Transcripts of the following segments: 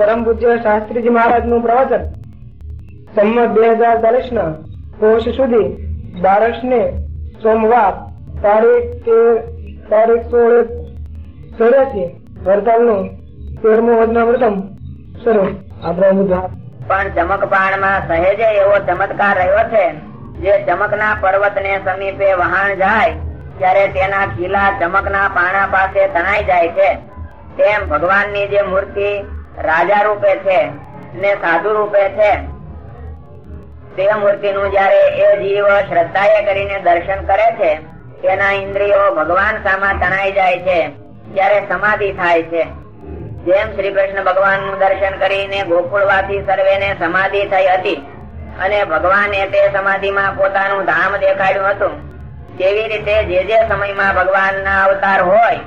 પરમ પૂજ્ય શાસ્ત્રીજી મહારાજનું પ્રવચન. સંમત બે હજાર ચાલીસ ના કોષ સુધી બારસ ને સોમવાર તારીખ તેર તારીખ સોળ ચોર્યાસી વરતાલનું તેરમું વચનામૃતમ શરૂ. આપણે પણ ચમકપાણમાં સહેજે એવો ચમત્કાર રહ્યો છે જે ચમકના પર્વત ને સમીપે વહાણ જાય ત્યારે તેના ખીલા ચમકના પાણા પાસે તણાઈ જાય છે. તેમ ભગવાનની જે મૂર્તિ રાજા રૂપે છે ને સાધુ રૂપે છે. તે મૂર્તિનું જયારે એ જીવ શ્રદ્ધા કરીને દર્શન કરે છે તેના ઇન્દ્રિયો ભગવાન સામા તણાઈ જાય છે, ત્યારે સમાધિ થાય છે. જેમ શ્રી કૃષ્ણ ભગવાનનું દર્શન કરીને ગોકુળવાસી સર્વેને સમાધિ થઈ હતી અને ભગવાને તે સમાધિમાં પોતાનું ધામ દેખાડ્યું હતું, તેવી રીતે જે જે સમયમાં ભગવાનના અવતાર હોય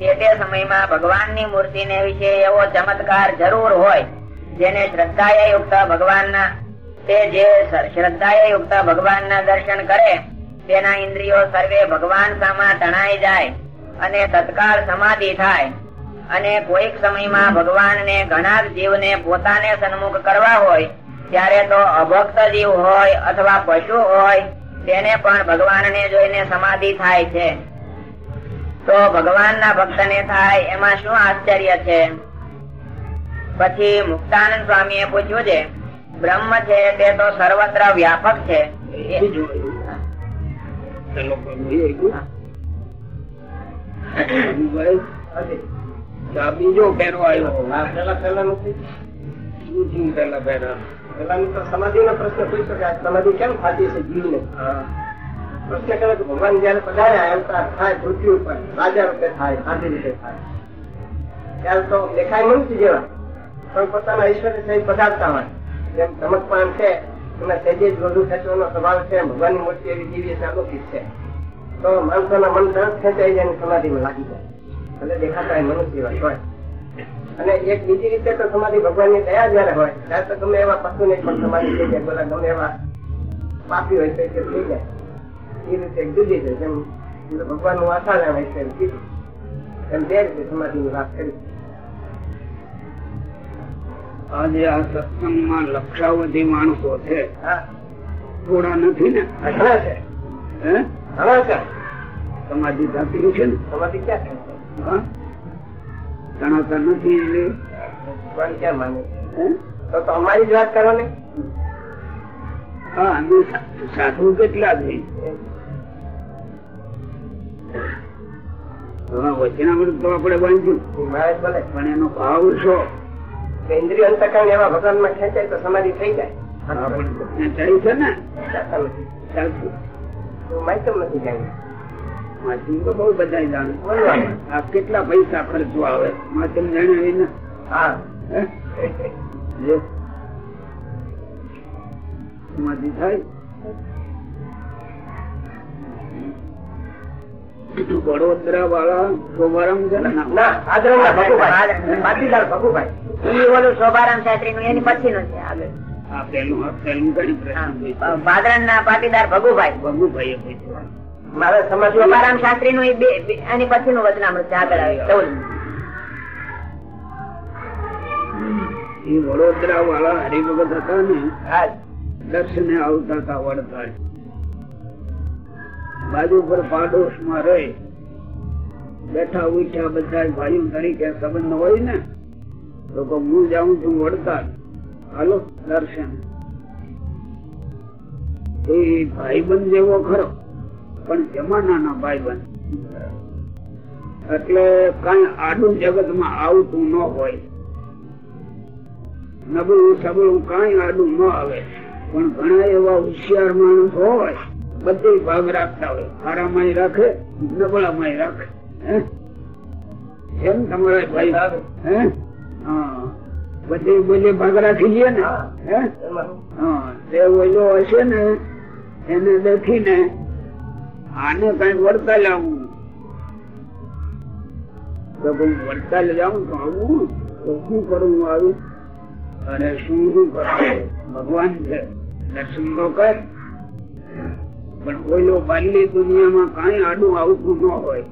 તે તે સમયમાં ભગવાનની મૂર્તિને વિશે એવો ચમત્કાર જરૂર હોય, જેને શ્રદ્ધાએ યુક્ત ભગવાનના, તે જે શ્રદ્ધાએ યુક્ત ભગવાનના દર્શન કરે, તેના ઇન્દ્રિયો સર્વે ભગવાન સામા તણાઈ જાય અને તત્કાળ સમાધિ થાય. અને કોઈક સમયમાં ભગવાનને ઘણા જીવને પોતાને સન્મુખ કરવા હોય, ત્યારે તો અભક્ત જીવ હોય અથવા પશુ હોય, તેને પણ ભગવાનને જોઈને સમાધિ થાય છે. તો ભગવાનના ભક્તને થાય એમાં શું આશ્ચર્ય છે? પછી મુક્તાનંદ સ્વામીએ પૂછ્યું છે બ્રહ્મ છે તે તો સર્વત્ર વ્યાપક છે. બીજો ફેરો આવ્યો. પેલા પેલા નથી પેલા ફેરા પેલાની તો સમાધિ નો પ્રશ્ન પૂછી શકાય સમાધિ કેમ ખાતી છે જીવને? ભગવાન જયારે પધાર્યા એમ થાય પૃથ્વી ઉપર. રાજા રૂપે થાય સાધી રીતે થાય. ત્યારે તો દેખાય મનુષ્ય જેવા. પણ પોતાના ઈશ્વર સહિત પધારતા હોય. જેમ છે, એમાં સહેજે જ વધુ ખેંચવાનો સ્વભાવ છે, ભગવાનની મૂર્તિ એવી દિવ્ય છે છે. તો માણસોના મન તરત ખેંચાઈ જાય સમાધિમાં લાગી જાય. એટલે દેખાતા મનુષ્ય હોય અને એક બીજી રીતે તો સમાધિ ભગવાનની દયા જયારે હોય, ત્યારે તો ગમે એવા પશુ ને પણ સમાધિ થઈ જાય. બોલા ગમે એવા પાપી હોય તો થઈ જાય. એ રીતે જુદી છે જેમ ભગવાનનું આસાન હોય છે કીધું. એમ બે રીતે સમાધિ ની વાત કરી. આજે આ સત્સંગમાં લક્ષાવધિ માણસો છે. હા. થોડા નથી ને? ઘણા છે. ઘણા છે. સમાધિ થતી છે ને? સમાધિ ક્યાં જણાતા નથી એટલે ભગવાન ક્યાં માને તો તો અમારી જ વાત કરો ને હા સાધુ કેટલા વચનામૃત તો આપણે વાંચ્યું પણ એનો ભાવ છો. કેન્દ્રીય અંતકરણ એવા ભગવાનમાં ખેંચાય તો સમાધિ થઈ જાય. ચાલી છે ને. ચાલતા નથી. જાણ્યું માધ્યમ તો બહુ બધા જાણે. આ કેટલા પૈસા ખર્ચવા આવે? માધ્યમ જાણ્યા ને. હા. સમાધિ થાય. વડોદરા વાળા શોભારામ છે ને? નામ? ના આદરણના ભગુભાઈ. ભગુભાઈ. શોભારામ શાસ્ત્રી નું એની પછી નું છે. આગળ ના પાટીદાર ભગુભાઈ. ભગુભાઈએ મારા સમાજમાં શોભારામ શાસ્ત્રી નું બે બે- એની પછી નું વચનામૃત છે આગળ આવે. એ વડોદરા વાળા હરિભગત હતા ને? હા. દર્શને આવતા હતા વડતાલ. બાજુ પર પાડોશમાં રહે. બેઠા ઉઠ્યા બધા ભાઈઓ તરીકે સંબંધ હોય ને, તો હું જાઉં છું વડતાલ. હાલો, દર્શન. એ ભાઈબંધ જેવો ખરો, પણ જમાનાના ભાઈબંધ. એટલે કઈ આડું જગતમાં આવતું ન હોય. નબળું સબળું કઈ આડું ન આવે. પણ ઘણા એવા હોશિયાર માણસ હોય બધે ભાગ રાખતા હોય. સારામાંય રાખે, નબળામાંય રાખે. એમ તમારા ભાઈ હે? હા. બધે ભાગ રાખી લે ને. હે? હા. તે ઓલો હશે ને, એને દેખીને આને કઈ વળતા લાવું. તો કોઈ વડતાલ જાઉં તો આવું. તો શું કરું આવું? અને શું શું કરું? ભગવાન છે. દર્શન તો કર. પણ ઓલો બાલી દુનિયામાં કઈ આડું આવતું ન હોય.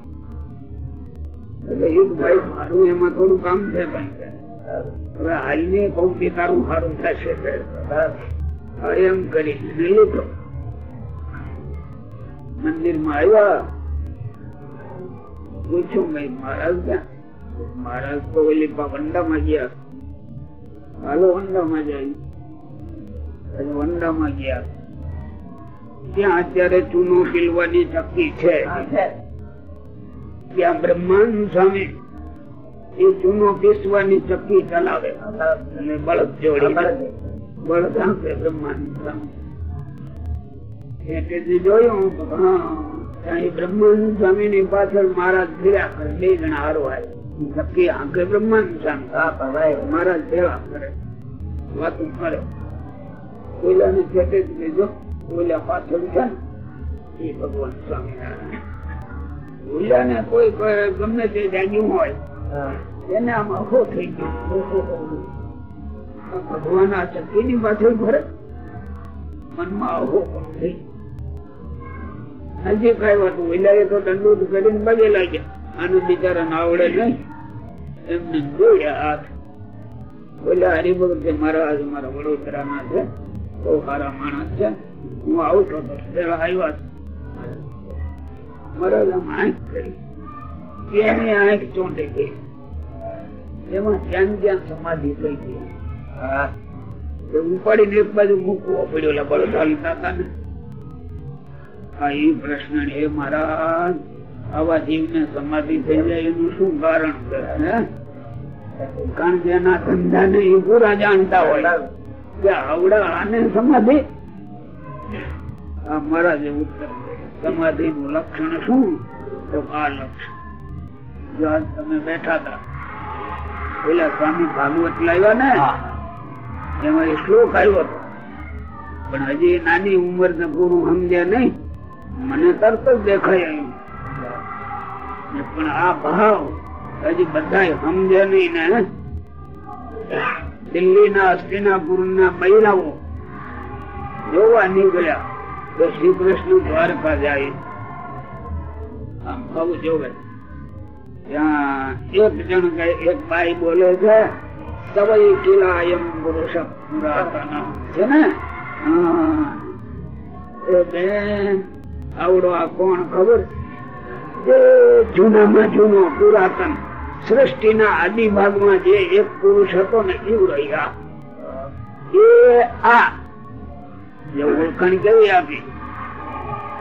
મંદિરમાં આવ્યા. પૂછ્યું, ભાઈ, મહારાજ ક્યાં? મહારાજ તો ઓલી વંડામાં ગયા. હાલો, વંડામાં જાય. વંડામાં ગયા. ત્યાં અત્યારે ચૂનો પીલવાની શક્તિ છે. ત્યાં બ્રહ્માંડ સ્વામી એ ચૂનો પીસવાની શક્તિ ચલાવે. અને બળદ જોડી. બળદ આપે બ્રહ્માંડ સ્વામી એટલે જોયું બ્રહ્માંડ સ્વામી ની પાછળ મહારાજ ફેર્યા કરે બે જણા હારો આવે નક્કી આંખે બ્રહ્માંડ સ્વામી મહારાજ ભેળા કરે. વાતું કરે. ને છેટે જ કોઈલા પાછળ છે ને. એ ભગવાન સ્વામિનારાયણ. ઓલા ને કોઈ ગમે તે જાગ્યું હોય એને આમ અખો થઈ ગયો. ભગવાન આ શક્તિ ની પાછળ ભરે મનમાં અહો પણ થઈ હજી કઈ વાત ઓલા તો દંડોદ કરીને બગે લાગ્યા આનું બિચારા આવડે નહીં. એમને જોયા હાથ. ઓલા હરિભગત મહારાજ મારા મારા વડોદરા ના છે. બહુ સારા માણસ છે. હું આવું પેલા આવ્યા મહારાજ આમ આંખ કરી. એની આંખ ચોંટે ગઈ. એમાં ધ્યાન ધ્યાન સમાધિ થઈ ગઈ. ઉપાડીને એક બાજુ મૂકવો પડ્યો બળદ હાલતા હતા ને હા એ પ્રશ્ન હે મહારાજ આવા જીવ ને સમાધિ થઈ જાય એનું શું કારણ છે કારણ કે એના ધંધા ને એ પૂરા જાણતા હોય. કે આવડા આને સમાધિ આ જેવું ઉત્તર સમાધિ નું લક્ષણ શું? તો આ લક્ષણ. તમે બેઠા હતા. પેલા સ્વામી ભાગવત લાવ્યા ને? એમાં એ શ્લોક આવ્યો હતો. પણ હજી નાની ઉંમર ને ગુરુ સમજ્યા નહીં. મને તરત જ દેખાય આવ્યું પણ આ ભાવ હજી બધા સમજે નહીં ને દિલ્હી ના હસ્તિનાપુર ના મહિલાઓ જોવા નીકળ્યા. તો શ્રી કૃષ્ણ દ્વારકા જાય. આમ ભાવ જોવે ત્યાં એક જણ કઈ એક ભાઈ બોલે છે સવઈ કિલા એમ પુરુષ પુરાતન છે ને? હા. બેન આવડો આ કોણ ખબર? જે જૂનામાં જૂનો પુરાતન. સૃષ્ટિના આદિ ભાગમાં જે એક પુરુષ હતો ને એવું રહ્યા. એ આ જે ઓળખાણ કેવી આપી?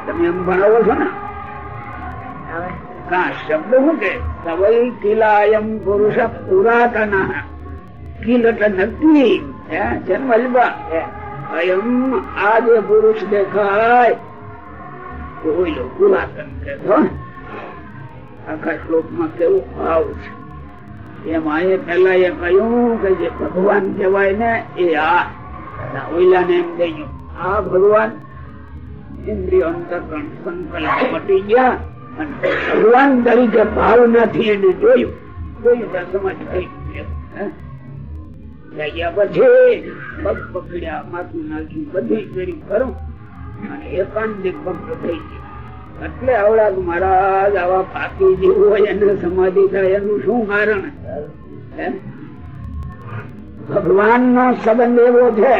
તમે એમ ભણાવો છો ને? કા શબ્દ શું કે? સવઈ કિલાયમ પુરુષ પુરાતન. કિલ એટલે નક્કી જન્મ અલબા અયમ આ જે પુરુષ દેખાય. તો ઓઈલો પુરાતન કે આખા શ્લોકમાં કેવું ભાવ છે. એમાં એ પેલા એ કહ્યું કે જે ભગવાન કહેવાય ને એ આ. ઓઈલા ને એમ કહ્યું. આ ભગવાન ઇન્દ્રિય અંતકરણ સંકલ્પ મટી ગયા અને ભગવાન તરીકે ભાવનાથી એને જોયું. જોયું સમજ થઈ ગયા. એટલે આવડા મહારાજ આવા પાકી જેવું હોય એને સમાધિ થાય, એનું શું કારણ? ભગવાન નો સંબંધ એવો છે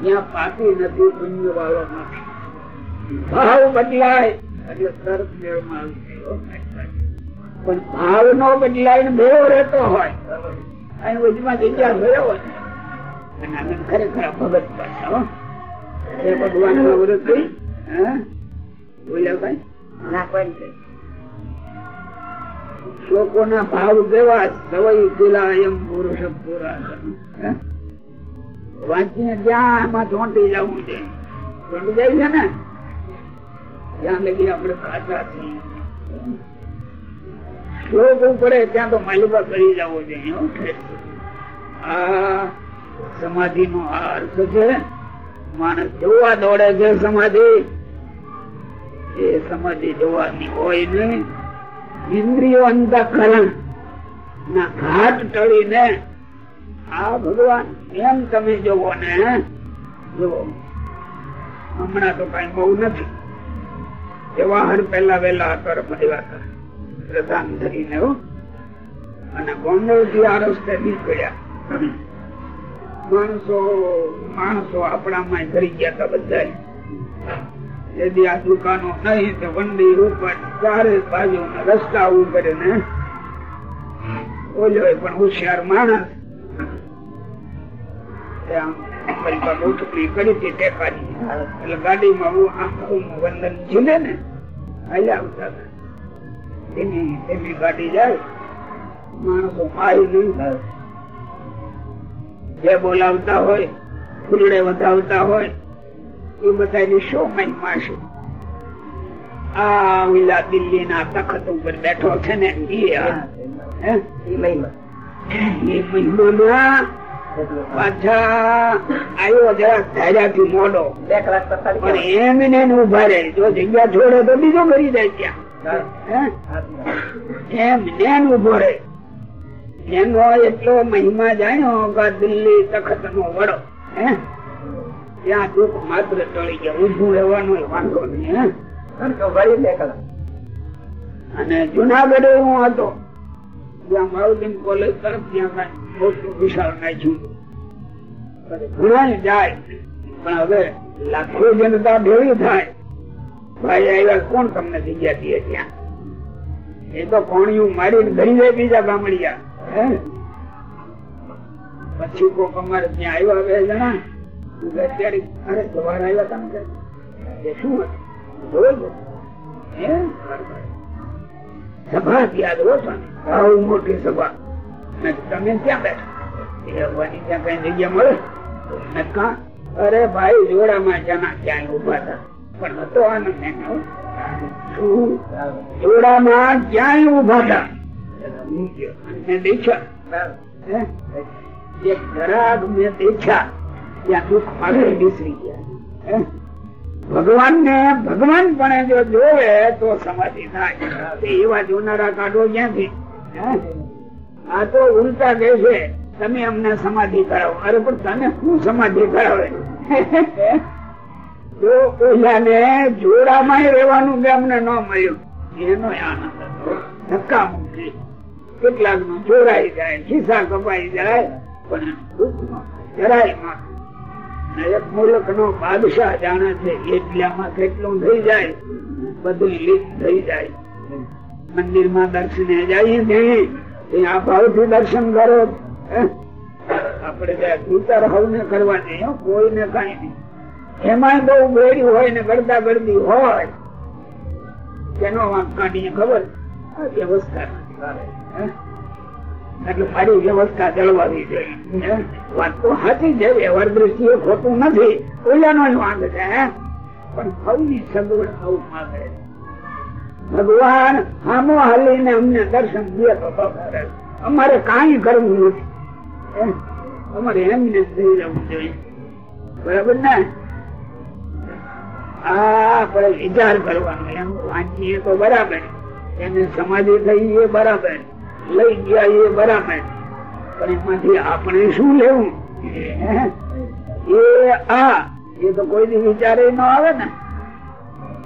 ત્યાં પાકી નથી પુણ્ય વાળો નથી ભાવ બદલાય એટલે તરત મેળમાં પણ ભાવ નો બદલાય ને ભેળો રહેતો હોય અહીં વચમાં જગ્યા ગયો હોય અને આને ખરેખર ભગત પાછા. એ ભગવાન નો વ્રત બોલ્યા ભાઈ? ના નથી. શ્લોકો ના ભાવ કેવા કિલા એમ પુરુષ હે? વાંચીને ત્યાં એમાં ચોંટી જવું છે. ચોંટી જાય છે ને, ત્યાં લગી આપણે કાચા છીએ. શ્લોક ઉપડે ત્યાં તો માલિકા કરી જવો જોઈએ આ સમાધિ નો અર્થ છે. માણસ જોવા દોડે છે સમાધિ. એ સમાધિ જોવાની હોય ને, ઇન્દ્રિયો અંતકરણ ના ઘાટ ટળીને આ ભગવાન એમ તમે જોવો ને જોવો હમણાં તો કઈ બહુ નથી. એ વાહન પેલા વેલા આવ્યા હતા પ્રધાન ધરીને. અને ગોંડલથી આ રસ્તે નીકળ્યા. માણસો માણસો આપણામાં કરી ગયા હતા બધા यदि આ દુકાનો નહીં તો વંડી ઉપર ચારે બાજુ રસ્તા ઉભરે ને. ઓલો પણ હોશિયાર માણસ ત્યાં કરી હતી ટેકાની. એટલે ગાડીમાં હું આખું વંદન ઝીલે ને હાલ્યા આવતા ધીમી ધીમી ગાડી જાય માણસો માય નહીં જે બોલાવતા હોય ફૂલડે વધાવતા હોય એ બધાની શું મહિમા છે આ ઓલા દિલ્હી ના તખત ઉપર બેઠો છે ને? એ મહિમા. એ મહિમામાં પાછા આવ્યો જરાક ધાર્યાથી મોડો. બે કલાક પણ એમ ને ઊભા રહે. જો જગ્યા છોડે તો બીજો કરી જાય ત્યાં. એમ ને ઊભો રહે. એનો એટલો મહિમા જાણ્યો કે દિલ્હી તખત નો વડો. હે? ત્યાં દુઃખ માત્ર ટળી ગયા ઊંધું રહેવાનો વાંધો નહીં અને જુનાગઢ હું હતો. જ્યાં મારુદીન કોલેજ તરફ ત્યાં લાખો જનતા ભેળી થાય. ભાઈ આવ્યા, કોણ તમને જગ્યા દે ત્યાં? એ તો કોણિયું મારીને ધરી જાય બીજા ગામડિયા. પછી કોક અમારે ત્યાં આવ્યા બે જણા. અત્યારે અરે સવાર આવ્યા તમે એ શું હતું? સભા સ્વામી મોટી સભા. તમે ક્યાં બેઠા? કઈ જગ્યા મળે? કા? અરે ભાઈ, જોડામાં જના ક્યાંય ઊભા હતા પણ હતો આનંદ જોડામાં ક્યાંય ઊભા હતા દેખ્યા? એક દેખ્યા. ત્યાં દુઃખ માગે વિસરી ગયા? ભગવાન ને ભગવાન પણ જો જોવે તો સમાધિ થાય. એવા જોનારા કાઢો ક્યાંથી? આ તો ઉલટા કે છે, તમે અમને સમાધિ કરાવો. અરે, પણ તને શું સમાધિ કરાવે? જો ઓલાને જોડામાં રહેવાનું કે અમને ન મળ્યું. એનો આનંદ ધક્કા મૂકી. કેટલાકનું ચોરાઈ જાય, ખિસ્સા કપાઈ જાય, પણ જરાયમાં એક મુલક નો બાદશાહ જાણે છે, એટલામાં કેટલું થઈ જાય? બધું લીક થઈ જાય. મંદિરમાં દર્શને જઈએ ત્યાં ભાવથી દર્શન કરો. હે? આપણે ત્યાં ઉતાર હવને કરવા નહીં હો, કોઈને કઈ નહીં. એમાં બહુ ગળ્યું હોય ને ગળતા ગળતી હોય તેનો વાંક કાઢીને ખબર? વ્યવસ્થા? એટલે મારી વ્યવસ્થા જળવાવી જોઈએ. વાત તો સાચી છે વ્યવહાર દ્રષ્ટિએ ખોટું નથી. ઓલાનો જ વાંક છે? પણ સૌની સગવડ સૌ માગે. ભગવાન આમો હાલીને અમને દર્શન દે તો. અમારે કાંઈ કરવું નથી. અમારે એમને થઈ જવું જોઈએ. બરાબર ને? આ આપણે વિચાર કરવાનો એમ વાંચીએ તો બરાબર. એને સમાધિ થઈ એ બરાબર. લઈ ગયા એ બરાબર. પણ એમાંથી આપણે શું લેવું? એ આ. એ તો કોઈ વિચારે ન આવે ને.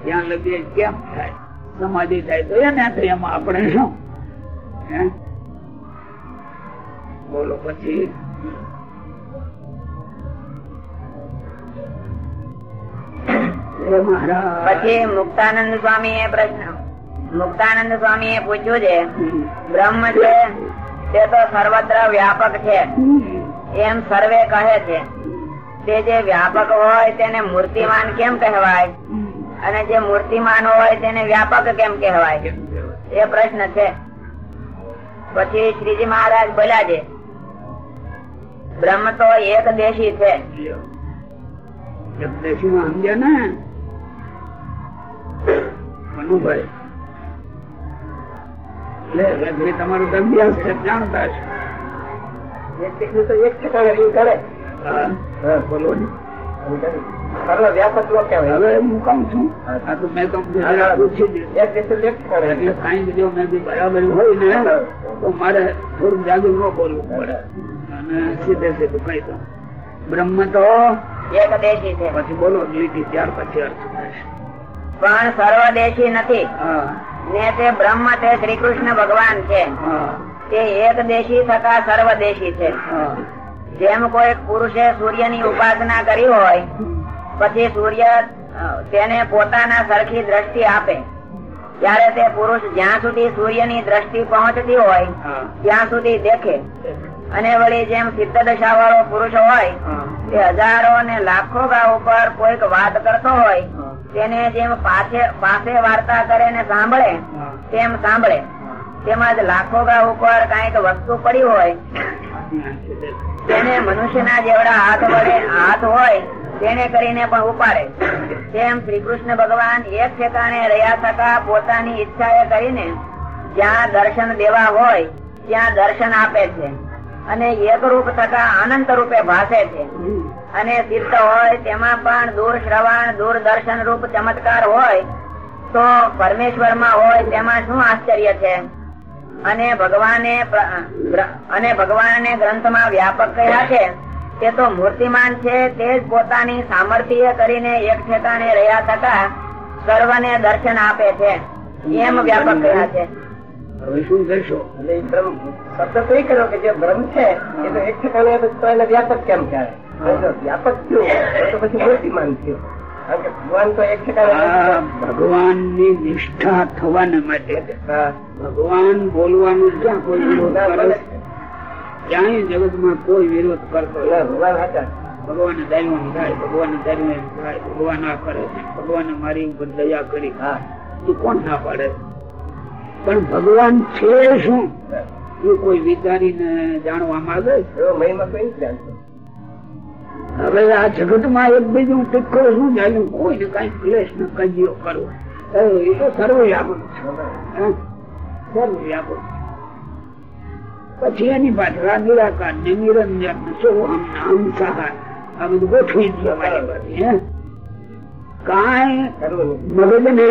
ત્યાં લગી કેમ થાય? સમાધિ થાય તો એને થાય એમાં આપણે શું? બોલો પછી. પછી મુક્તાનંદ સ્વામી એ પ્રશ્ન. મુક્તાનંદ સ્વામી એ પૂછ્યું છે બ્રહ્મ છે તે તો સર્વત્ર વ્યાપક છે. એમ સર્વે કહે છે. તે જે વ્યાપક હોય તેને મૂર્તિમાન કેમ કહેવાય? અને જે મૂર્તિમાન હોય તેને વ્યાપક કેમ કહેવાય? એ પ્રશ્ન છે. પછી શ્રીજી મહારાજ બોલ્યા છે બ્રહ્મ તો એક દેશી છે. જગદેશીમાં સમજ્યા ને? મનુભાઈ. એટલે તમારું અભ્યાસ છે જાણતા હશો. એક કરે. હા, હા, બોલો ને. હવે હું છું આ તો મેં એટલે જો મેં બરાબર હોય ને તો મારે થોડું જાજુ ન બોલવું પડે. અને સીધે સીધું કહી દઉં. બ્રહ્મ તો છે. પછી બોલો લીટી ત્યાર પછી અર્થ. પણ સર્વદેશી નથી. ને તે બ્રહ્મ તે શ્રી કૃષ્ણ ભગવાન છે. તે એક દેશી થતા સર્વદેશી છે. જેમ કોઈ પુરુષે સૂર્યની ઉપાસના કરી હોય પછી સૂર્ય તેને પોતાના સરખી દ્રષ્ટિ આપે. ત્યારે તે પુરુષ જ્યાં સુધી સૂર્યની દ્રષ્ટિ પહોંચતી હોય ત્યાં સુધી દેખે. અને વળી જેમ સિદ્ધ દશા વાળો પુરુષ હોય તે હજારો ને લાખો ગા ઉપર કોઈક વાત કરતો હોય તેને જેમ પાછે પાસે વાર્તા કરે ને સાંભળે તેમ સાંભળે. તેમજ લાખો ગા ઉપર કંઈક વસ્તુ પડી હોય તેને મનુષ્યના જેવડા હાથ વડે હાથ હોય, તેને કરીને પણ ઉપાડે. તેમ શ્રી કૃષ્ણ ભગવાન એક ઠેકાણે રહ્યા થતા પોતાની ઈચ્છાએ કરીને જ્યાં દર્શન દેવા હોય, ત્યાં દર્શન આપે છે. અને એક રૂપ થતા અનંત રૂપે ભાસે છે. અને સિદ્ધ હોય, તેમાં પણ દૂર શ્રવણ, દૂર દર્શન રૂપ ચમત્કાર હોય, તો પરમેશ્વરમાં હોય, તેમાં શું આશ્ચર્ય છે? અને ભગવાને અને ભગવાનને ગ્રંથમાં વ્યાપક કહ્યા છે. તે તો મૂર્તિમાન છે, તે જ પોતાની સામર્થ્ય કરીને એક ઠેકાણે રહ્યા થતા સર્વને દર્શન આપે છે. એમ વ્યાપક કહ્યા છે. બ્રહ્મ છે, એ તો એક ઠેકાણે વ્યાપક કેમ કહેવાય? વ્યાપક થયો પછી મૂર્તિમાન થયું. ભગવાન તો ની નિષ્ઠા થવાના માટે. ભગવાન બોલવાનું ક્યાં કોઈ વિરોધ કરે? ક્યાંય જગત જગતમાં કોઈ વિરોધ કરતો ભગવાન. ભગવાન થાય ભગવાન દાયવાનું થાય ભગવાન આ કરે ભગવાન મારી ઉપર દયા કરી. હા. એ કોણ ના પાડે? પણ ભગવાન છે શું? એ કોઈ વિચારીને જાણવા માંગે? મહિમા કઈ જાણતો. હવે આ જગતમાં એક બીજું ટીકો શું ચાલ્યું કોઈને કઈ ક્લેશ ને કજીઓ કરો એ તો સર્વવ્યાપક? સર્વવ્યાપક પછી એની પાછળ નિરાકાર ને નિરંજન ને સોહમ ને હંસાહાર આ બધું ગોઠવી દે મારી પાસે કાંઈ મગજ ને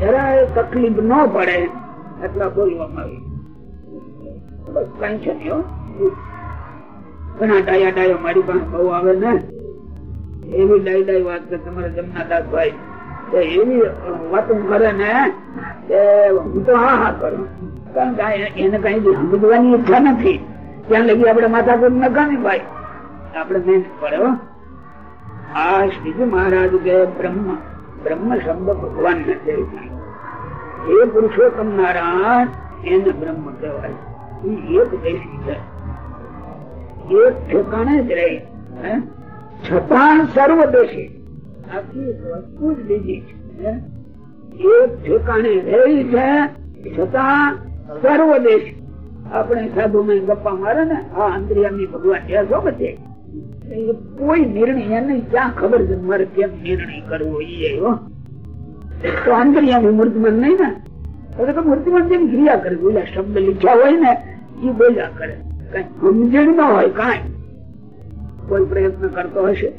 જરાય તકલીફ ન પડે એટલા બોલવામાં આવી કઈ છે નહીં આ ડાયા ડાયો મારી પાસે બહુ આવે ને. એવી ડાય ડાય વાત કે તમારા જમનાદાસ ભાઈ તે એવી વાતો કરે ને, કે હું તો હા હા કરું. કારણ કે એને કઈ સમજવાની ઈચ્છા નથી. ત્યાં લગી આપણે માથા પર નકામી ભાઈ. આપણે મહેનત પડે હો? આ શ્રીજી મહારાજ કે બ્રહ્મ બ્રહ્મ શબ્દ ભગવાન નથી એ પુરુષોત્તમ નારાયણ એને બ્રહ્મ કહેવાય. એ એક દેશી છે. એક ઠેકાણે જ રહે? છતાં સર્વદેશી. આખી વસ્તુ જ બીજી છે. એક ઠેકાણે રહી છે, છતાં સર્વદેશી. આપણે સાધુ માં ગપ્પા મારે ને, આ અંતરિયામી ભગવાન છે શું બધે કોઈ નિર્ણય એને ક્યાં ખબર છે મારે કેમ નિર્ણય કરવો એ તો અંતરિયામી મૂર્તિમાન નહીં ને? તો તો મૂર્તિમાન જેમ ક્રિયા કરે, બોલ્યા, શબ્દ લીધા હોય ને એ બોલ્યા કરે. કઈ સમજણ ના હોય કઈ કોઈ પ્રયત્ન કરતો હશે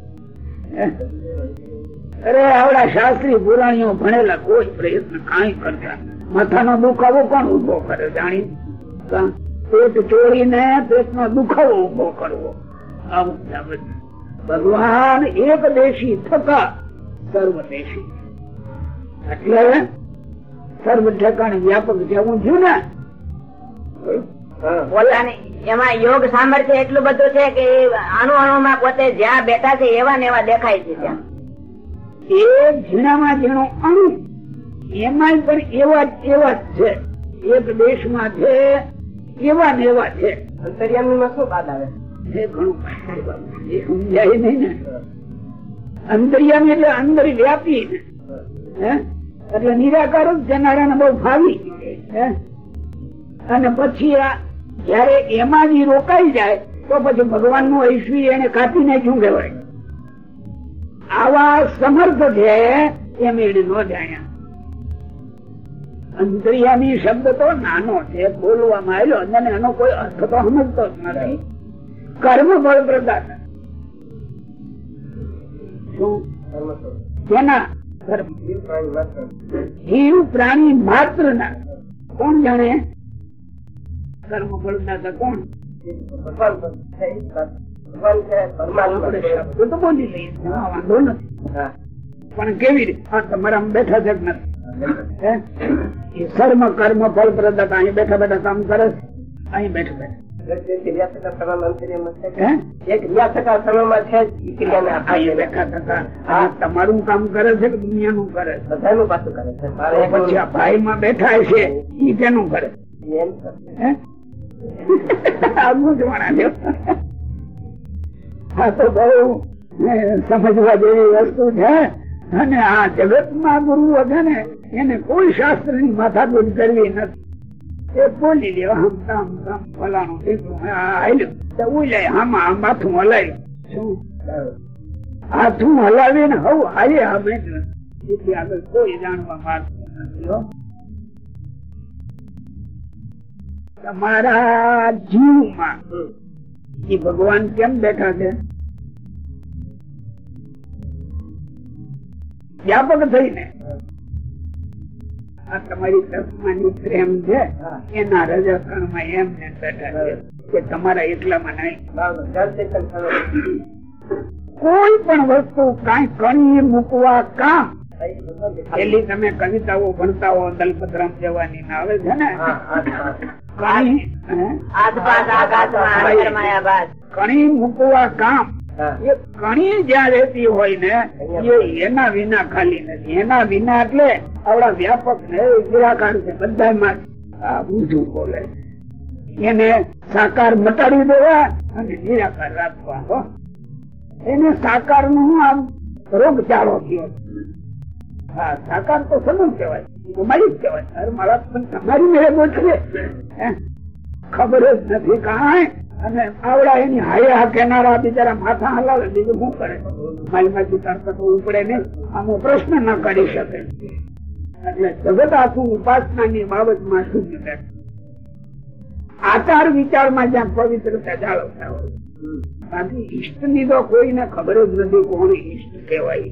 અરે આવડા શાસ્ત્રી પુરાણીઓ ભણેલા કોઈ પ્રયત્ન કઈ કરતા માથાનો દુખાવો કોણ ઊભો કરે જાણી? પેટ ચોરીને પેટનો દુખાવો ઊભો કરવો. ભગવાન એક દેશી થતા સર્વ દેશી એટલે સર્વ ઠેકાણે વ્યાપક છું ને હા. પોતાની એમાં યોગ સામર્થ્ય એટલું બધું છે કે અણુ અણુમાં પોતે જ્યાં બેઠા છે એવા ને એવા દેખાય છે ત્યાં. એ ઝીણામાં ઝીણો અણુ એમાં પણ એવા જ એવા જ છે. એક દેશમાં છે એવા ને એવા છે. અંતર્યામીમાં શું બાદ આવે? એ ઘણું એ સમજાય નહીં ને. અંતરિયામી એટલે અંદર વ્યાપી. હે? એટલે નિરાકાર જ જનારા બહુ ફાવી હે? અને પછી આ જયારે એમાં જ રોકાઈ જાય તો પછી ભગવાનનું ઐશ્વર્ય એને કાપી શું કહેવાય. આવા સમર્થ છે એમ એને ન જાણ્યા. અંતરિયામી શબ્દ તો નાનો છે બોલવામાં આવ્યો અને એનો કોઈ અર્થ તો સમજતો જ નથી. કર્મ ફળ પ્રદાન. તેના. જીવ પ્રાણી માત્ર ના. કોણ જાણે? કર્મ કોણ. પણ કેવી રીતે તમારા કામ કરે છે. કરે કે દુનિયાનું કરે છે? બધાનું પાછું કરે છે ભાઈ માં બેઠા છે ઈ કેનું કરે આ સમજવા જેવી વસ્તુ છે, અને આ જગતમાં ગુરુ ને એને કોઈ શાસ્ત્રની માથાકૂટ કરવી નથી. એ બોલી લે હમ તામ ફલાણું દીકરું હાલ્યું આ માથું હલાય. શું? હાથું હલાવીને હવ, હાલે, હમે આગળ કોઈ જાણવા માંગતું નથી તમારા જીવમાં એ ભગવાન કેમ બેઠા છે? વ્યાપક થઈને. આ તમારી તસ્માની પ્રેમ છે એના રજકણમાં એમ ને બેઠા છે કે તમારા એટલામાં નહીં. કોઈ પણ વસ્તુ કઈ કણી મૂકવા કામ. પેલી તમે કવિતાઓ ભણતા હો દલપતરામ જવાની ના આવે છે ને. કણી મૂકવા કામ. એ કણી જ્યાં રહેતી હોય ને એ એના વિના ખાલી નથી. એના વિના એટલે આવડા વ્યાપક ને નિરાકાર છે બધામાં માં ઊંધું બોલે એને સાકાર મટાડી દેવા અને નિરાકાર રાખવા હો. એને સાકારનું આમ રોગચાળો થયો. હા સાકાર તો સમજ કહેવાય. તમારી જ કહેવાય. મારા પણ તમારી મેળે ગોઠવે? ખબર જ નથી કાંઈ. અને આવડા એની હાયા કેનારા બિચારા માથા હલાવે બીજું શું કરે? મારી માંથી તરત ઉપડે નહીં. આમાં પ્રશ્ન ન કરી શકે. એટલે જગત આખું ઉપાસના ની બાબતમાં શું રહે આચાર વિચારમાં જ્યાં પવિત્રતા જાળવતા હોય. બાકી ઈષ્ટની તો કોઈને ખબર જ નથી કોણ ઈષ્ટ કહેવાય.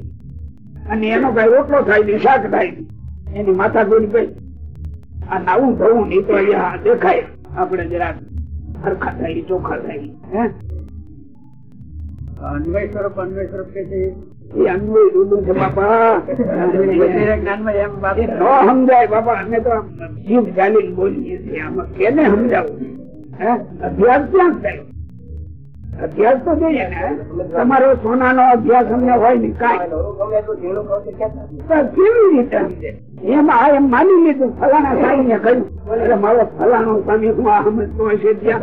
અને એનો કઈ રોટલો થાય ને શાક થાય. એની માથા ગોળી ગઈ આ નાવું ધોવું નહીં તો અહીંયા દેખાય. આપણે જરાક સરખા થાય ચોખા થાય. અન્વય સ્વરૂપ અન્વય સ્વરૂપ કે છે? એ અન્વય રૂડું છે બાપા. ન સમજાય બાપા. અમે તો જીભ ચાલીને બોલીએ છીએ. આમાં કેને સમજાવું? હે? અભ્યાસ ક્યાં થયો? અભ્યાસ તો જોઈએ ને. તમારો સોનાનો અભ્યાસ અમને હોય ને કાંઈ. એટલું કેવી રીતે? એમાં આ માની લીધું. ફલાણા સ્વામી કહ્યું, અરે મારો ફલાણો સ્વામી, હું આ સમજતો હશે ત્યાં.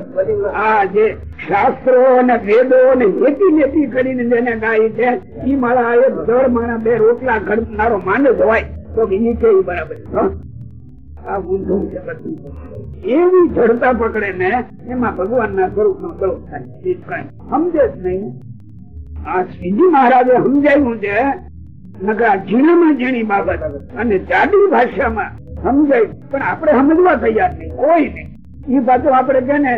આ જે શાસ્ત્રો અને વેદો અને નેતી નેતી કરીને જેને ગાય છે, ઈ મારા એક દર મારા બે રોટલા ઘડનારો માનસ હોય. તો બીજી છે બરાબર આ ઊંધું છે બધું. એવી જડતા પકડે ને, એમાં ભગવાન ના સ્વરૂપ નો દોષ થાય સમજે જ નહીં. આ શ્રીજી મહારાજે સમજાવ્યું છે, નગા ઝીણામાં ઝીણી બાબત અને જાડી ભાષામાં સમજાય. પણ આપણે સમજવા તૈયાર નહીં, કોઈ નહીં. એ પાછું આપણે કે ને,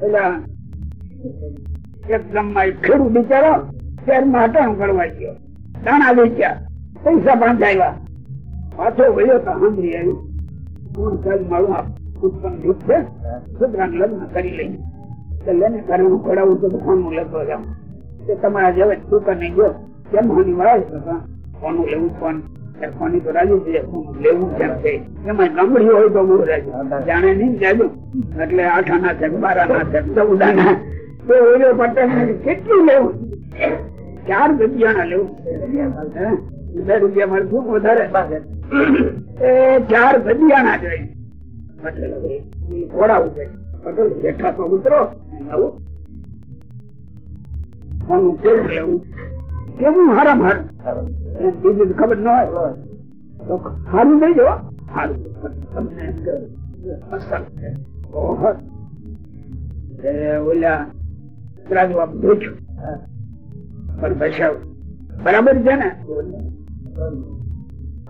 પેલા એક ગામમાં એક ખેડૂત બિચારો શહેરમાં હટાણું કરવા ગયો. દાણા વેચ્યા, પૈસા બાંધાવ્યા પાછો વયો તો સાંભળી આવ્યું હું સાહેબ, મારું આ ઉત્પન્ન રૂપ છે. છોકરાને લગ્ન કરી લઈ. એટલે ને કરાવું તો ફોનનું લેતો જાઉં તમારા જેવા ફોનું લેવું છે લેવું, કેમ છે? એમાં ગામડી હોય તો બહુ જાણે નહીં જાજુ. એટલે આઠ આના છે બાર આના છે ચૌદ પટેલ કેટલું લેવું? ચાર જગ્યા લેવું? બે રૂપિયા મળતું વધારે. એ ચાર ભજીયાના જોઈએ ખોડાવું પટેલ બેઠા તો ઉતરો આવું. આનું કેવું લેવું કેવું હારું બીજું ખબર ન હોય. તો હારું નહીં જો હારું. તમને એમ કે અસર છે. ઓહો. એ ઓલા રાજવા પૂછ્યું પણ બરાબર છે ને?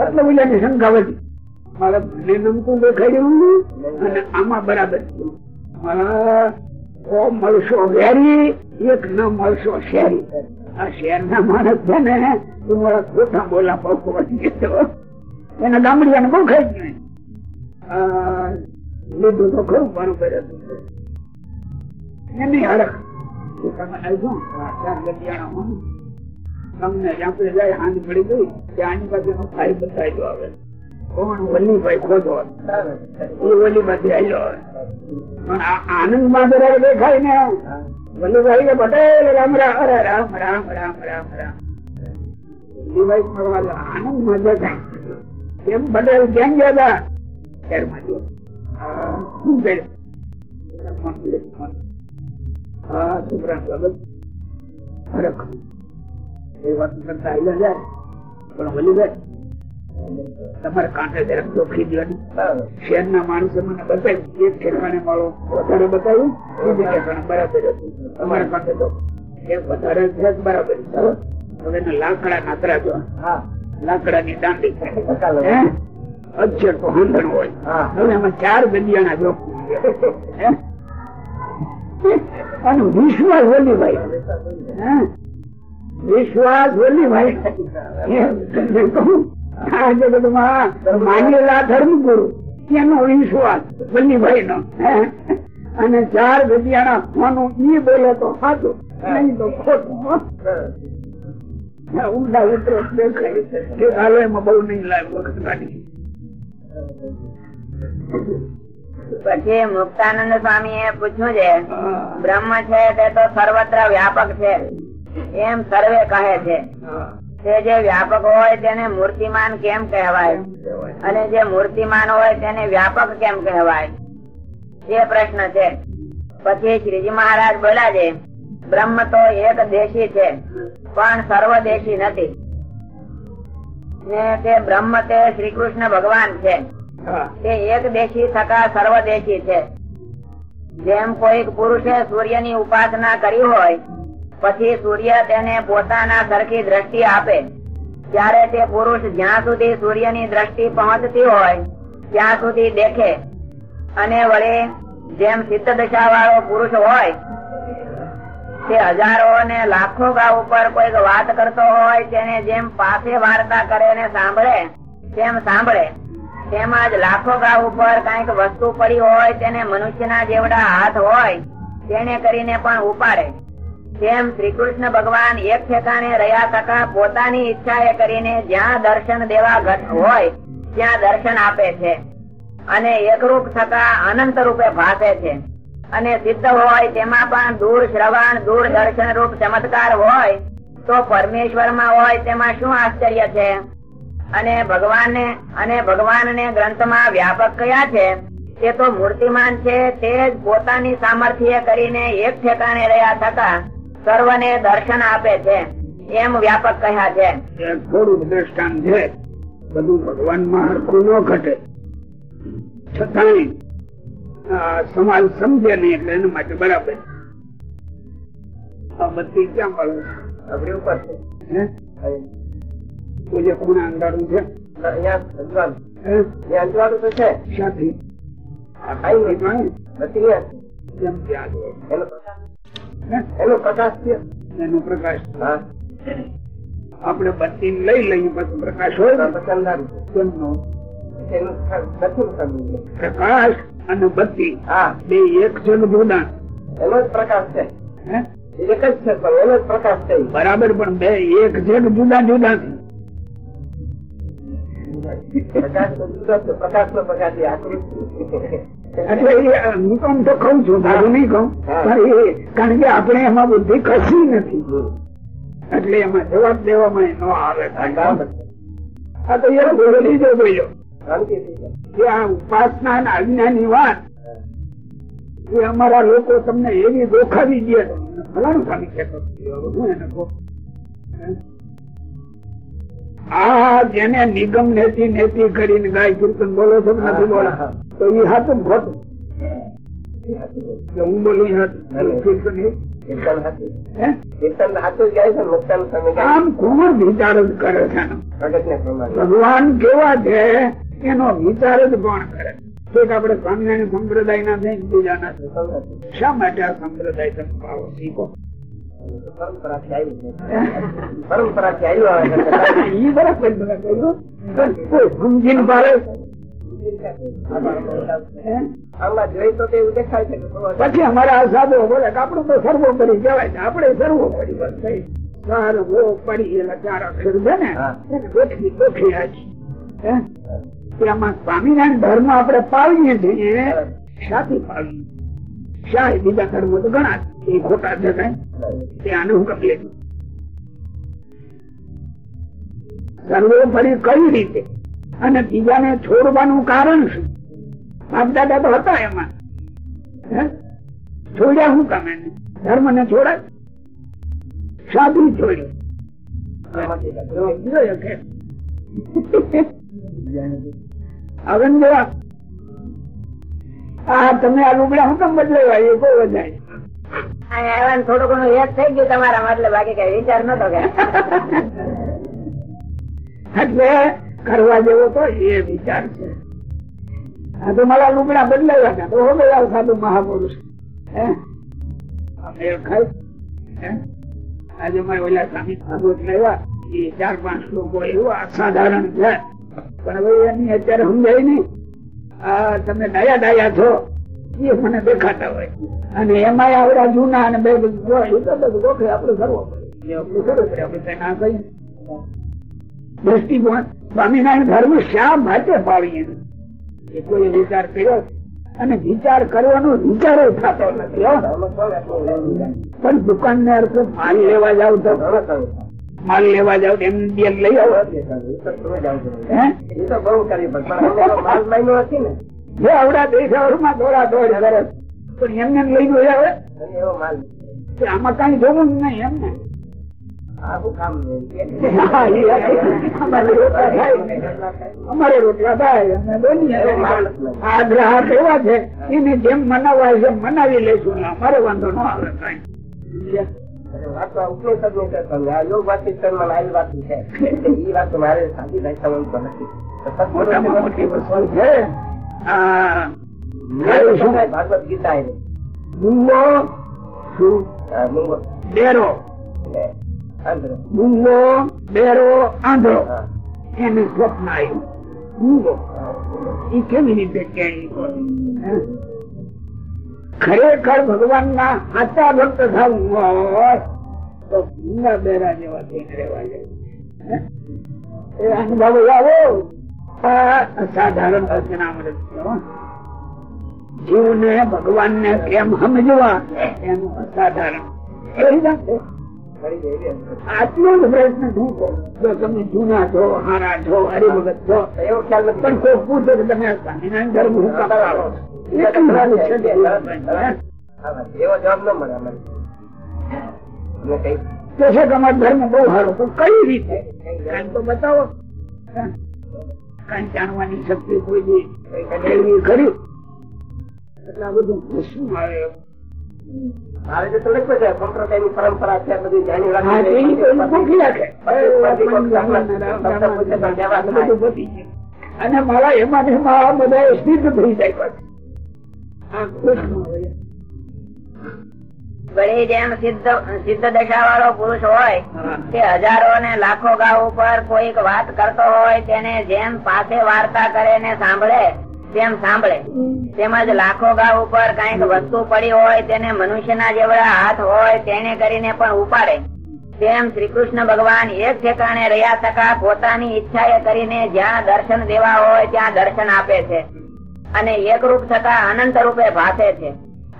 એટલે ઓલાની શંકા વધી મારા મને નમતું દેખાડ્યું અને આમાં બરાબર. મારા મળશો વેરી, એક ન મળશો શેરી. આ શહેર ના માણસ છે ને મારા ખોટા બોલા પકવા એના એના ગામડિયાને બહુ ખાઈ ગયું લીધું તો ખરું, પણ એની એ તમને હાંજ પડી ગઈ કે આની બાજુનો ભાઈ બતાવી દો હવે કોણ? વલ્લીભાઈ ખોજો એ વલ્લીમાંથી આવ્યો પણ આનંદમાં દેખાય ને વલ્લીભાઈ કે પટેલ, રામ રામ રામ રામ રામ રામ રામ. આનંદમાં દેખાય હતા? હા છોકરા બાબત ફરક એ વાત કરતા આવેલા જાય. પણ વલ્લીભાઈ તમારે કાંઠે જરાક ચોખ્ખી દેવાની શહેર ના માણસે મને બતાવ્યું એક ઠેકાણે મારો વધારે બતાવ્યું બીજે ઠેકાણે બરાબર હતું. તમારે કાંઠે તો એક વધારે છે બરાબર. હવે એના લાકડા નાતરા જો. લાકડા ની દાંડી? અક્ષર તો હાંધણ હોય. હવે એમાં ચાર ગદિયાના જો? અને વિશ્વાસ વલ્લીભાઈ? વિશ્વાસ વલ્લીભાઈ કહું, આ જગતમાં માનેલા ધર્મગુરુ, એનો વિશ્વાસ વલ્લીભાઈ નો અને ચાર ગઢિયાના માનું ઈ બોલે તો સાચું, નહીં તો ખોટું ઊંડા ઉતરો, દેખાય. કે હાલો એમાં બહુ નહીં લાગે વખત કાઢી. પછી મુક્તાનંદ સ્વામી એ પૂછ્યું છે, બ્રહ્મ છે તે તો સર્વત્ર વ્યાપક છે. એમ સર્વે કહે છે. તે જે વ્યાપક હોય તેને મૂર્તિમાન કેમ કહેવાય? અને જે મૂર્તિમાન હોય તેને વ્યાપક કેમ કહેવાય? એ પ્રશ્ન છે. પછી શ્રીજી મહારાજ બોલ્યા છે, બ્રહ્મ તો એક દેશી છે, પણ સર્વદેશી નથી. ને તે બ્રહ્મ તે શ્રી કૃષ્ણ ભગવાન છે. એક દેશી થતા સર્વદેશી છે. જેમ કોઈક પુરુષે સૂર્યની ઉપાસના કરી હોય, પછી સૂર્ય તેને પોતાના સરખી દ્રષ્ટિ આપે. ત્યારે તે પુરુષ જ્યાં સુધી સૂર્યની દ્રષ્ટિ પહોંચતી હોય, ત્યાં સુધી દેખે. અને વળી જેમ સિદ્ધ દશા વાળો પુરુષ હોય, તે હજારો અને લાખો ગા ઉપર કોઈક વાત કરતો હોય, તેને જેમ પાસે વાર્તા કરે ને સાંભળે, તેમ સાંભળે. તેમજ લાખો ગા ઉપર કંઈક વસ્તુ પડી હોય, તેને મનુષ્યના જેવડા હાથ હોય, તેને કરીને પણ ઉપાડે. તેમ શ્રી કૃષ્ણ ભગવાન એક ઠેકાણે રહ્યા તથા પોતાની ઈચ્છા એ કરીને જ્યાં દર્શન દેવા હોય, ત્યાં દર્શન આપે છે અને એકરૂપ થતા અનંત રૂપે ભાસે છે. અને સિદ્ધ હોય તેમાં પણ દૂર શ્રવણ, દૂર દર્શન રૂપ ચમત્કાર હોય, તો પરમેશ્વરમાં હોય, તેમાં શું આશ્ચર્ય છે? અને ભગવાન અને ભગવાન ને ગ્રંથમાં વ્યાપક કયા છે, તે તો મૂર્તિમાન છે, તે જ પોતાની સામર્થ્ય કરીને એક ઠેકાણે રહ્યા થતા સર્વને દર્શન આપે છે, એમ વ્યાપક કહ્યા છે. થોડું દ્રષ્ટાંત છે. બધું ભગવાનમાં હરખું ન ઘટે. છતાંય સમાજ સમજે નહીં એટલે એના માટે બરાબર. આ બધી ક્યાં મળે આપણી ઉપર અંધારું છે? તો છે. બત્તી જો? પ્રકાશ. છે. આપણે બત્તી લઈ લઈએ પછી પ્રકાશ હોય અંધારું નથી. પ્રકાશ અને બત્તી. હા. બે એક છે જુદા એનો જ પ્રકાશ છે. હે? એક જ છે એનો જ પ્રકાશ છે. બરાબર પણ બે એક છે જુદા જુદા છે કારણ કે આપણે એમાં બુદ્ધિ કશી નથી એટલે એમાં જવાબ દેવામાં ન આવે આ તો યાર બોલી જો બોલ્યો કે આ ઉપાસના અને અજ્ઞાની વાત અમારા લોકો તમને એવી દોખાવી દે ફલાણું સ્વામી કહેતો હું એને. આ જેને નિગમ નેતી નેતી કરીને ગાય કીર્તન બોલો છો નથી બોલો. તો એ હાથું ખોટું હું બોલું કીર્તન ભગવાન કેવા છે એનો વિચાર જ કોણ કરે? આપડે આપણે સ્વામિનારાયણ સંપ્રદાય ના થઈ બીજા ના શા માટે આ સંપ્રદાય તમે પાવો શીખો. પછી અમારા આ સાધુ બોલે કે આપણું તો સર્વોપરી કહેવાય છે. આપણે સર્વોપરી બસ થઈ. સર્વોપરી એટલે ચાર અક્ષર છે ને ગોઠવી ગોઠવી? કે સ્વામિનારાયણ ધર્મ આપણે પાવીએ છીએ. સાથી પાવીએ શાહ બીજા ધર્મો તો ઘણા એ ખોટા છે તે આને હું કમ લેવું સર્વોપરી કઈ રીતે? અને બીજાને છોડવાનું કારણ શું? બાપ દાદા તો હતા એમાં. હે? છોડ્યા શું કામ એને? ધર્મ ને છોડાય? સાધુ છોડ્યું. હવે જવાબ આ તમે આ લુગડા હું કેમ બદલાવ્યા? એ કોઈ વધારે. અહીંયા આવ્યા યાદ થઈ ગયું તમારા એટલે બાકી કઈ વિચાર નતો એટલે કરવા જેવો તો એ વિચાર છે. આ તો મારા લુગડા બદલાવ્યા હતા તો હવે આવ સાધુ મહાપુરુષ. હે? હે? આજે મારે ઓલા સ્વામી ભાગવત લેવા એ ચાર પાંચ લોકો એવું અસાધારણ છે. પણ હવે એની અત્યારે સમજાય નહીં. તમે ડાયા ડાયા છો, એ મને દેખાતા હોય. અને એમાં આવડા જૂના અને બે બધું હોય તો બધું ગોખે આપડે કરવો દ્રષ્ટિકોણ, સ્વામિનારાયણ ધર્મ શા માટે પાડીએ વિચાર કર્યો અને વિચાર કરવાનો વિચારો થતો નથી. પણ દુકાનદાર માલ લેવા જાવ તો? માલ લેવા જાવ એમ એમને લઈ આવો. એ તો બહુ કરી પણ અમે તો માલ મહિનો હતી ને. જે આવડા દેશાવરમાં દોડા દોડ કરે. પણ એમને લઈ ગયો આવે? એવો માલ. આમાં કઈ જોવું જ નહીં એમને. અમારે રોટલા થાય. આ ગ્રાહક એવા છે એને જેમ મનાવાય જેમ મનાવી લઈશું. ને અમારે વાંધો ન આવે કઈ. વાત તો ઉપનિષદની છે પણ આ યોગ વાસિષ્ઠમાં આવી વાત છે. એ વાત મારે સાચી ભાષામાં તો નથી. મોટામાં મોટી વસ્તુ છે. આ સદગુરુ શું? ભાગવત ગીતા એ મૂંગો શું? આ ડેરો ને આંધ્ર ડેરો આંધળો. હા. સ્વપ્ન આવ્યું. મૂંગો એ કેવી રીતે કેણી? ખરેખર ભગવાન ના સાચા ભક્ત થવું હોય તો ભીંગા બેરા જેવા થઈને રહેવા જાય અનુભવ આવો અસાધારણ રચનામૃત છે, હો. જીવને ભગવાન ને કેમ સમજવા? એનું અસાધારણ. કરી. આટલો જ પ્રયત્ન શું જો તમે જૂના છો, હારા છો, હરિભગત છો એવો ખ્યાલ પણ કોઈ પૂછે કે તમે સ્વામિનારાયણ ધર્મ હું કામ એવો જવાબ ન મળે અમને અમે છે કે ધર્મ બહુ સારો પણ કઈ રીતે? કઈ તો બતાવો. હે? જાણવાની શક્તિ કોઈ દી એટલે આ બધું શું આવે? એવું? મારે તો લખ્યું છે સંપ્રદાયની પરંપરા છે બધી જાણી રાખે. અને મારા એમાં બધા સ્થિર થઈ જાય. વળી જેમ સિદ્ધ સિદ્ધ દશા વાળો પુરુષ હોય, તે હજારો ને લાખો ગાઉ ઉપર કોઈક વાત કરતો હોય, તેને જેમ પાસે વાર્તા કરે ને સાંભળે, તેમ સાંભળે. તેમજ લાખો ગાઉ ઉપર કંઈક વસ્તુ પડી હોય, તેને મનુષ્યના જેવડા હાથ હોય, તેને કરીને પણ ઉપાડે. તેમ શ્રી કૃષ્ણ ભગવાન એક ઠેકાણે રહ્યા થકા પોતાની ઈચ્છા કરીને જ્યાં દર્શન દેવા હોય, ત્યાં દર્શન આપે છે. અને એક રૂપ થતા અનંત રૂપે ભાસે છે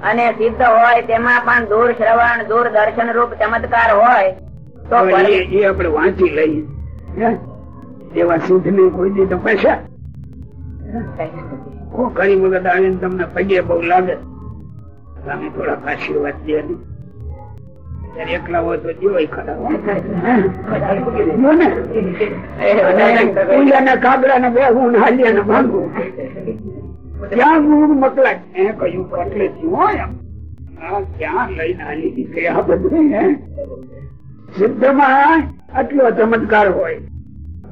અને સિદ્ધ હોય તેમાં પણ દૂર શ્રવણ દૂર દર્શન રૂપ ચમત્કાર હોય તો એ આપણે વાંચી લઈએ એવા સિદ્ધ ને કોઈ દી તો પૈસા ઘણી વખત આવીને તમને પગે બહુ લાગે તમે થોડા આશીર્વાદ દે. એકલા હોય તો જીવાય ખરા? જો ને? બે હું હાલ્યા ને ભાંગવું. ત્યાં ગુરુ મકલાય. એ કહ્યું એટલે હોય ક્યાં આ બધું હે? સિદ્ધમાં આટલો ચમત્કાર હોય.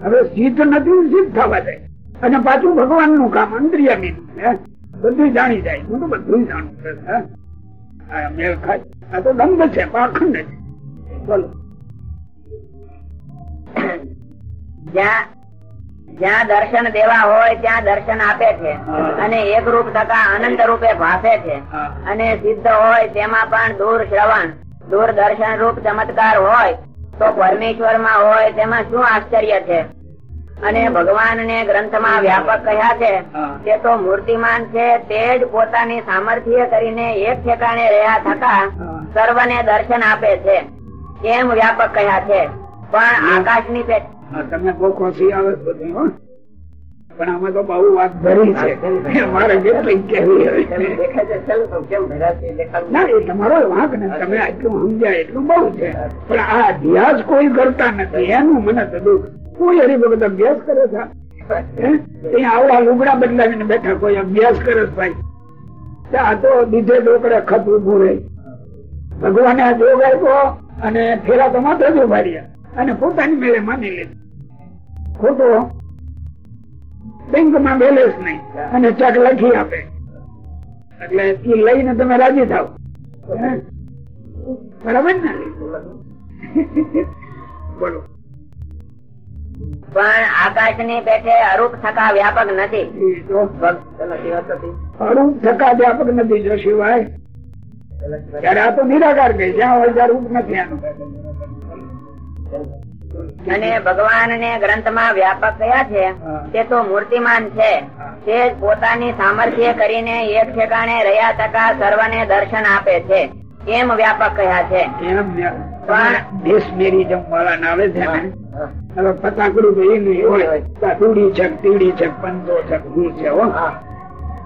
હવે સિદ્ધ નથી સિદ્ધ થવા જાય અને પાછું ભગવાનનું કામ અંતરિયામી હે? બધું જાણી જાય. હું તો બધું જાણું મેળ ખાય. આ તો દંભ છે પાખંડ છે. બોલો. જ્યાં જ્યાં દર્શન દેવા હોય ત્યાં દર્શન આપે છે. અને એક રૂપ થતા અનંત રૂપે ભાસે છે. અને સિદ્ધ હોય તેમાં પણ દૂર શ્રવણ દૂર દર્શન રૂપ ચમત્કાર હોય તો પરમેશ્વરમાં હોય તેમાં શું આશ્ચર્ય છે? અને ભગવાન ને ગ્રંથમાં વ્યાપક કહ્યા છે તે તો મૂર્તિમાન છે તે જ પોતાની સામર્થ્ય કરીને એક ઠેકાણે રહ્યા થતા સર્વ સર્વને દર્શન આપે છે. એમ વ્યાપક કહ્યા છે. પણ આકાશની તમે બહુ ખોસી આવે. પણ આમાં તો બહુ વાત ભરી છે. મારે કેટલી કેવી ના તમારો વાંક ને તમે આટલું સમજ્યા, એટલું બહુ છે. પણ આ અભ્યાસ કોઈ કરતા નથી, એનું મને થતું કોઈ હરિભગત અભ્યાસ કરે છે? આવડા લુગડા બદલાવીને બેઠા, કોઈ અભ્યાસ કરે ભાઈ? આ તો દીધે ડોકડે ખત ઉભું રહે. ભગવાને આ જોગ આપ્યો અને ફેરા તો માત્ર જ ઊભા રહ્યા અને પોતાની મેળે માની લીધું. ખોટો. બેંકમાં બેલેન્સ નહીં. અને ચેક લખી આપે. એટલે એ લઈને તમે રાજી થાવ. બરાબર ને? બોલો. પણ આકાશની પેઠે અરૂપ થકા વ્યાપક નથી. અરૂપ થકા વ્યાપક નથી જો સિવાય. ત્યારે આ તો નિરાકાર કઈ. જ્યાં હોય ત્યાં રૂપ નથી આનું. અને ભગવાન ને ગ્રંથમાં વ્યાપક કયા છે તે તો મૂર્તિમાન છે. તે જ પોતાની સામર્થ્ય કરીને એક ઠેકાણે રહ્યા તકા સર્વને દર્શન આપે છે. એમ વ્યાપક કયા છે. પણ ને દેશ મેરી જેમ વાળા છે ને હવે પતાકડું તો એનું હોય. તૂડી છે તીડી છે પંચો છે હું છે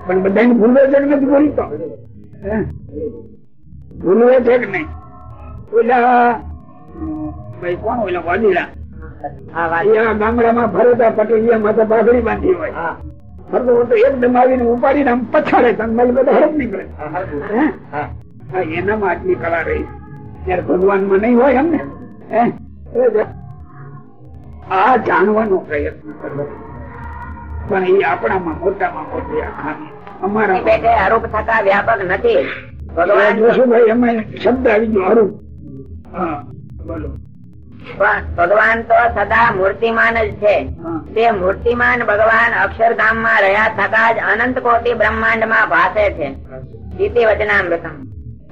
પણ બધાને ભૂલવે છે કે નથી ભૂલી તો ભૂલવે છે કે નહીં? ઓલા ભાઈ કોણ ઓલા વાદીલા આ વાત એ આ ગામડામાં ફરતા પટેલિયા માથે પાઘડી બાંધી હોય. હા. ફરતો એકદમ આવીને ઉપાડીને આમ પછાડે તંગલ બધા હરફ નીકળે. એનામાં આટલી કલા રહી. ત્યારે ભગવાનમાં નહીં હોય એમ ને હે? એ જ. આ જાણવાનો પ્રયત્ન કરવો. પણ એ આપણામાં મોટામાં મોટી આ ખામી. અમારા અરૂપ થકા વ્યાપક નથી. ભગવાન જોશું ભાઈ એમાં શબ્દ આવી ગયો હરું. હા બોલો. પણ ભગવાન તો સદા મૂર્તિમાન જ છે. તે મૂર્તિમાન ભગવાન અક્ષરધામમાં રહ્યા થતા જ અનંત કોટી બ્રહ્માંડમાં ભાસે છે. વચનામૃતમ.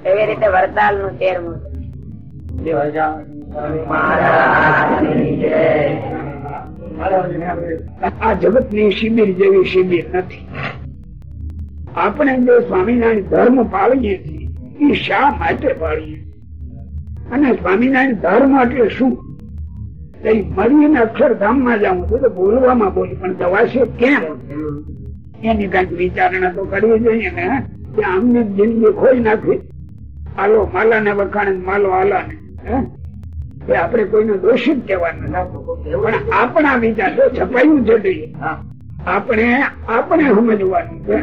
એવી રીતે વરતાલનું તેરમું આ જગતની શિબિર જેવી શિબિર નથી. આપણે જે સ્વામિનારાયણ ધર્મ પાળીએ છીએ એ શા માટે પાળીએ? છીએ? અને સ્વામિનારાયણ ધર્મ એટલે શું? મળીને અક્ષરધામમાં જવું છું તો બોલવામાં બોલી પણ દવાશે કેમ? એની કંઈક વિચારણા તો કરવી જોઈએ ને? કે આમને જિંદગી ખોઈ નાખી આલો માલા ને વખાણે માલો આલા ને? એ આપણે કોઈને દોષિત કહેવાનું. પણ આપણા વિચાર જો છપાયું જોઈએ હા. આપણે આપણે સમજવાનું છે.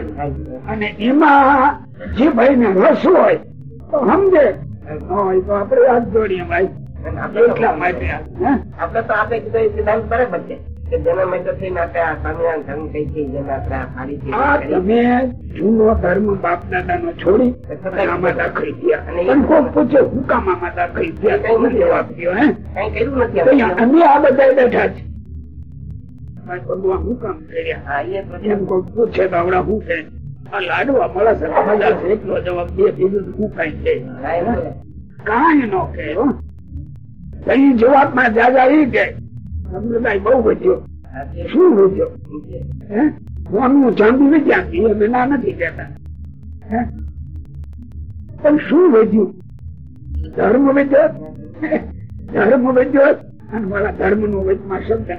અને એમાં જે ભાઈ ને રસ હોય તો સમજે. હોય તો આપણે હાથ જોડીએ ભાઈ. એટલા માટે. આપડે તો આપે સિદ્ધાંત બરાબર છે ધર્મ બાપ દાદા નો છોડી આમાં દાખલ થયા. પૂછે હું કામ આમાં દાખલ થયા? જવાબ દ્યો, હે? કઈ કર્યું નથી અમે આ બધા બેઠા છે ભગવાન હું કામ કર્યા? હા પૂછે તો આવડા છે આ લાડવા મળે છે. મજા જવાબ બીજું તો શું કઈ છે? હા, એ તો છે. કાંઈ ન કે હો. કઈ જવાબમાં જાજા એ કે સંપ્રદાય બહુ વધ્યો. શું વધ્યો? હે? વિદ્યા પણ શું વધ્યું? ધર્મ વધ્યો? ધર્મ વધ્યો? અને મારા ધર્મનું વચમાં શબ્દ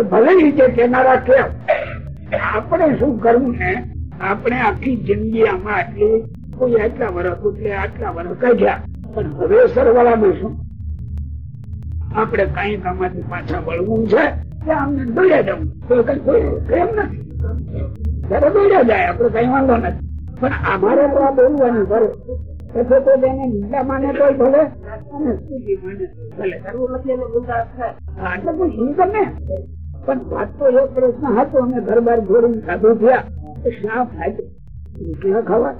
ભલે જે કેનારા કે આપણે શું કરવું ને? આપણે આખી જિંદગી આમાં આટલી કોઈ આટલા વર્ષ એટલે આટલા વર્ષ કાઢ્યા. પણ હવે સરવાળામાં શું આપણે કઈ આમાંથી પાછા વળવું છે કે આમને દોડ્યા જવું. તો કઈ કોઈ નથી. ત્યારે દોડ્યા જાય આપડે કઈ વાંધો નથી. પણ અમારે તો આ બોલવાનું કરો પછી તો તેને નિંદા માને તોય ભલે. અને સ્તુતિ માને ભલે. કરવું નથી નિંદા થાય. હા, એટલે કોઈ શું તમે પણ વાત તો એક પ્રશ્ન હતો, અમે ઘર બાર જોડીને સાધુ થયા શા ફાયદો? રોટલા ખાવા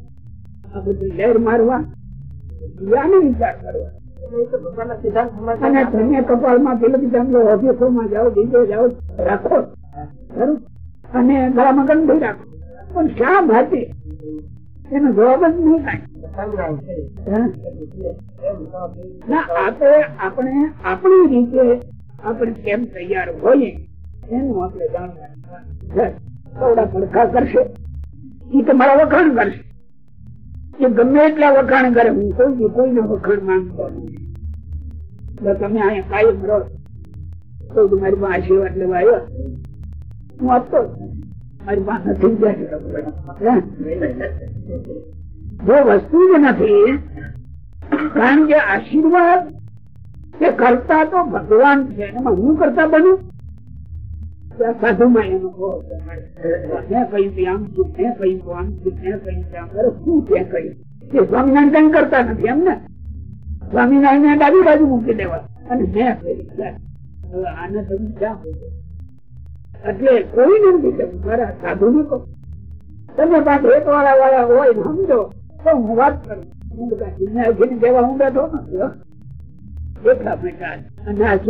બીજો? અને રાખો. પણ શા ભાતી એનો જવાબ જ નહીં કાંઈ? ના આપણે આપણે આપણી રીતે આપણે કેમ તૈયાર હોઈએ? તમારા વખાણ કરશે. એ ગમે એટલા વખાણ કરે, હું કોઈ કોઈના વખાણ માંગતો તમે અહીંયા કાયમ રહો, તો દી મારી પાસે આશીર્વાદ લેવા આવ્યો. હું આપતો મારી પાસે નથી જો વસ્તુ જ નથી, કારણ કે આશીર્વાદ કે કરતા તો ભગવાન છે. એમાં હું કરતા ત્યાં કહ્યું કહ્યું કહ્યું કહ્યું સ્વામિનારાયણ કરતા નથી એમ સ્વામિનારાયણ ડાબી બાજુ મૂકી દેવા અને મેં કહ્યું આને તમે ક્યાં બોલો? એટલે કોઈ નથી કહ્યું મારા સાધુ ને કહો તમે પાસે એક વાળા વાળા હોય સમજો તો હું વાત કરું હું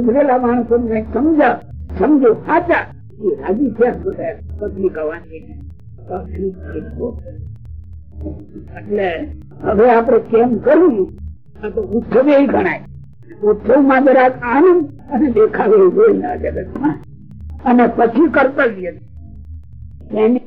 બધા માણસો સમજા સમજો સાચા રાજી થયા એટલે હવે આપણે કેમ કરવું? આ તો ઉત્સવે ગણાય ઉત્સવમાં જરાક આનંદ અને દેખાવે જોઈ ના જગતમાં. અને પછી કર્તવ્ય. એની